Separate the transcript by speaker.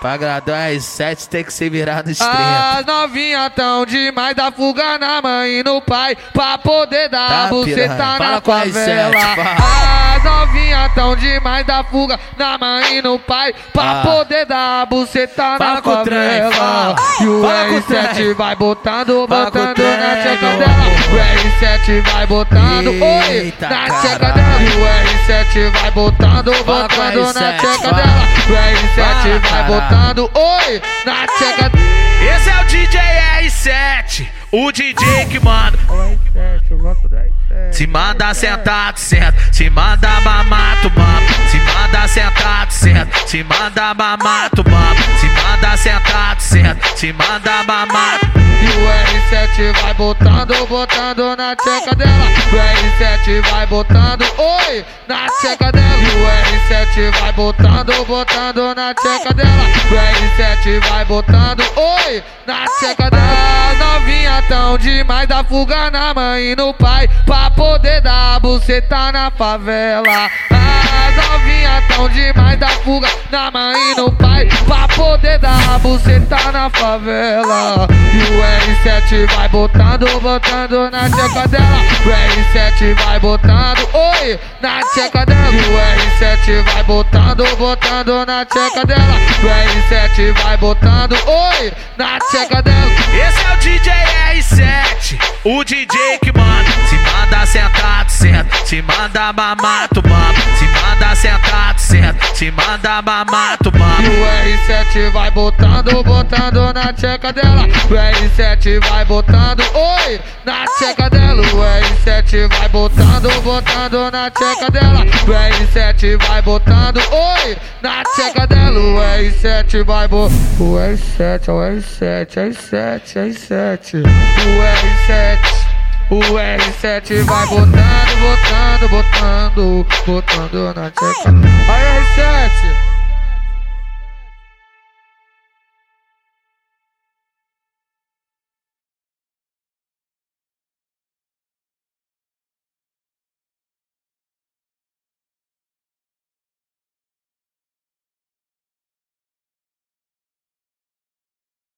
Speaker 1: Pra agradar as sete tem que se virar nos 30.
Speaker 2: As novinha tão demais da fuga na mãe e no pai Pra poder dar
Speaker 1: Tá,
Speaker 2: buceta
Speaker 1: piranha.
Speaker 2: na favela. As novinha tão demais da fuga na mãe e no pai Pra
Speaker 1: Ah.
Speaker 2: poder dar buceta
Speaker 1: Fala
Speaker 2: na
Speaker 1: o trem,
Speaker 2: favela
Speaker 1: fala.
Speaker 2: E o
Speaker 1: Fala com o
Speaker 2: R7
Speaker 1: trem.
Speaker 2: vai botando, botando na
Speaker 1: meu
Speaker 2: dela. O R7 vai botando, oi, na tcheca dela o R7 vai botando, botando na
Speaker 1: R7,
Speaker 2: tcheca
Speaker 1: fala.
Speaker 2: dela O R7
Speaker 1: Fala,
Speaker 2: vai botando, oi, na tcheca dela
Speaker 3: Esse é o DJ R7, o DJ que manda. Se manda sentado, senta. Se manda mamar, tu mama. Se manda sentado, senta. Se manda mamar, tu mama. Senta. Se manda mamar.
Speaker 2: E o R7 vai botando, botando na tcheca dela. O R7 vai botando, oi, na tcheca dela. E o R7 vai botando, botando na tcheca dela. O R7 vai botando, oi, na tcheca dela. Novinha tão demais da fuga na mãe e no pai. Pra poder dar buceta na favela. As novinha tão demais da fuga na mãe e no pai. Pra poder dar buceta na favela. E o R7 vai botando, botando na tcheca dela. O R7 vai botando, oi, na tcheca dela. E o R7 vai botando, botando na tcheca dela. O R7 vai botando, oi, na tcheca dela.
Speaker 3: Esse é o DJ R7, o DJ que manda. Se manda sentado, senta. Se manda mamar, tu mama. Se manda sentado, senta. Se manda mamar, tu
Speaker 2: E
Speaker 3: mama.
Speaker 2: o R7 vai botando, botando na tcheca dela. O R7 vai botando, oi, na tcheca dela. O R7 vai botando, botando na tcheca dela. O R7 vai botando, oi, na tcheca dela. O R7 vai bo... O R7, é o R7, R7, R7. O R7. O R7 vai botando, botando, botando, botando na tcheca. Aí, R7.